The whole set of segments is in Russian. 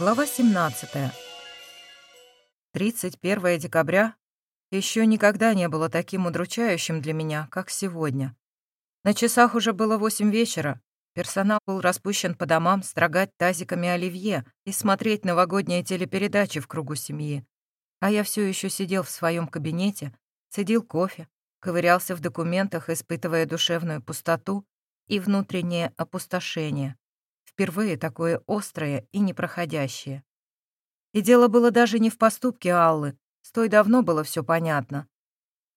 Глава 17. 31 декабря еще никогда не было таким удручающим для меня, как сегодня. На часах уже было 8 вечера. Персонал был распущен по домам строгать тазиками оливье и смотреть новогодние телепередачи в кругу семьи. А я все еще сидел в своем кабинете, цедил кофе, ковырялся в документах, испытывая душевную пустоту и внутреннее опустошение. Впервые такое острое и непроходящее. И дело было даже не в поступке Аллы, с той давно было все понятно.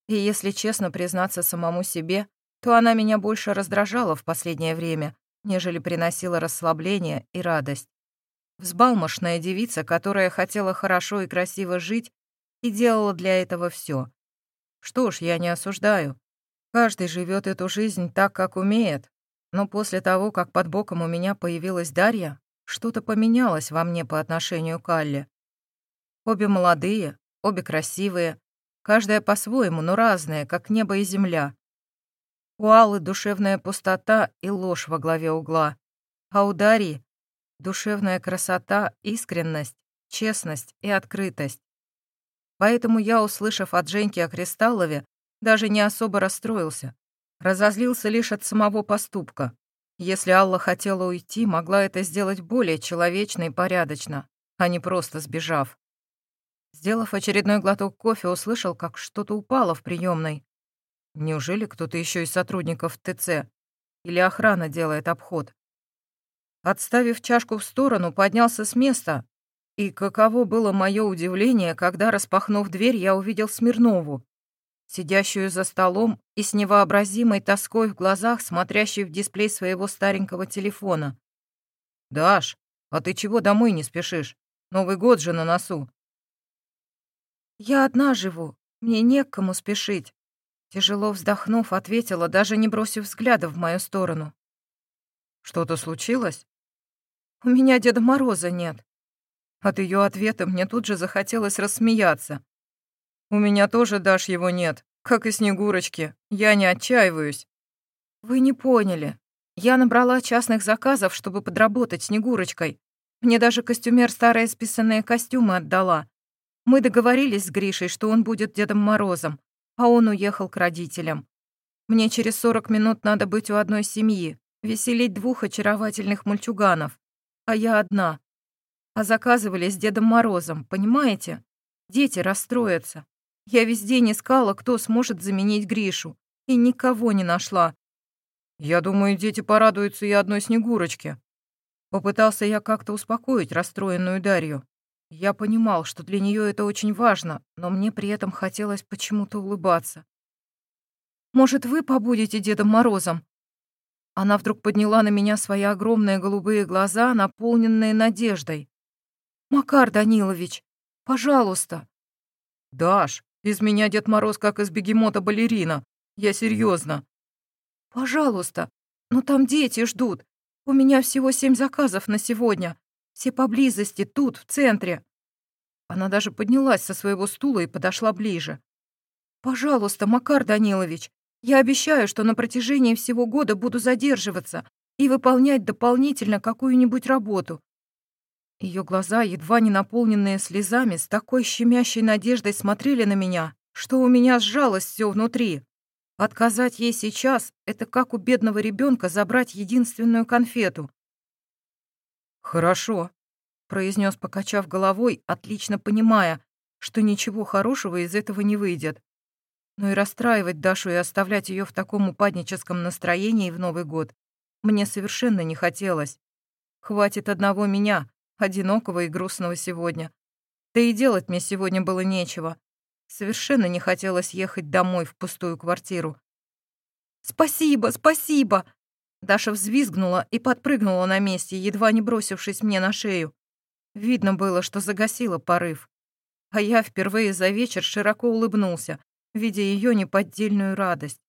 И если честно признаться самому себе, то она меня больше раздражала в последнее время, нежели приносила расслабление и радость. Взбалмошная девица, которая хотела хорошо и красиво жить и делала для этого все. Что ж, я не осуждаю. Каждый живет эту жизнь так, как умеет, но после того, как под боком у меня появилась Дарья, что-то поменялось во мне по отношению к Алле. Обе молодые, обе красивые, каждая по-своему, но разная, как небо и земля. У Аллы душевная пустота и ложь во главе угла, а у Дарьи — душевная красота, искренность, честность и открытость. Поэтому я, услышав от Женьки о Кристаллове, даже не особо расстроился. Разозлился лишь от самого поступка. Если Алла хотела уйти, могла это сделать более человечно и порядочно, а не просто сбежав. Сделав очередной глоток кофе, услышал, как что-то упало в приемной. Неужели кто-то еще из сотрудников ТЦ? Или охрана делает обход? Отставив чашку в сторону, поднялся с места. И каково было мое удивление, когда, распахнув дверь, я увидел Смирнову сидящую за столом и с невообразимой тоской в глазах, смотрящей в дисплей своего старенького телефона. «Даш, а ты чего домой не спешишь? Новый год же на носу». «Я одна живу, мне не к кому спешить», тяжело вздохнув, ответила, даже не бросив взгляда в мою сторону. «Что-то случилось?» «У меня Деда Мороза нет». От ее ответа мне тут же захотелось рассмеяться. У меня тоже, Даш, его нет, как и Снегурочки. Я не отчаиваюсь». «Вы не поняли. Я набрала частных заказов, чтобы подработать Снегурочкой. Мне даже костюмер старые списанные костюмы отдала. Мы договорились с Гришей, что он будет Дедом Морозом, а он уехал к родителям. Мне через 40 минут надо быть у одной семьи, веселить двух очаровательных мальчуганов. А я одна. А заказывали с Дедом Морозом, понимаете? Дети расстроятся. Я весь день искала, кто сможет заменить Гришу, и никого не нашла. Я думаю, дети порадуются и одной Снегурочке. Попытался я как-то успокоить расстроенную Дарью. Я понимал, что для нее это очень важно, но мне при этом хотелось почему-то улыбаться. «Может, вы побудете Дедом Морозом?» Она вдруг подняла на меня свои огромные голубые глаза, наполненные надеждой. «Макар Данилович, пожалуйста!» «Даш, из меня Дед Мороз как из бегемота балерина. Я серьезно. Пожалуйста, но там дети ждут. У меня всего семь заказов на сегодня. Все поблизости, тут, в центре. Она даже поднялась со своего стула и подошла ближе. «Пожалуйста, Макар Данилович, я обещаю, что на протяжении всего года буду задерживаться и выполнять дополнительно какую-нибудь работу. Ее глаза, едва не наполненные слезами, с такой щемящей надеждой смотрели на меня, что у меня сжалось все внутри. Отказать ей сейчас — это как у бедного ребенка забрать единственную конфету. «Хорошо», — произнес, покачав головой, отлично понимая, что ничего хорошего из этого не выйдет. Но и расстраивать Дашу и оставлять ее в таком упадническом настроении в Новый год мне совершенно не хотелось. Хватит одного меня, одинокого и грустного сегодня. Да и делать мне сегодня было нечего. Совершенно не хотелось ехать домой в пустую квартиру. «Спасибо, спасибо!» Даша взвизгнула и подпрыгнула на месте, едва не бросившись мне на шею. Видно было, что загасила порыв. А я впервые за вечер широко улыбнулся, видя ее неподдельную радость.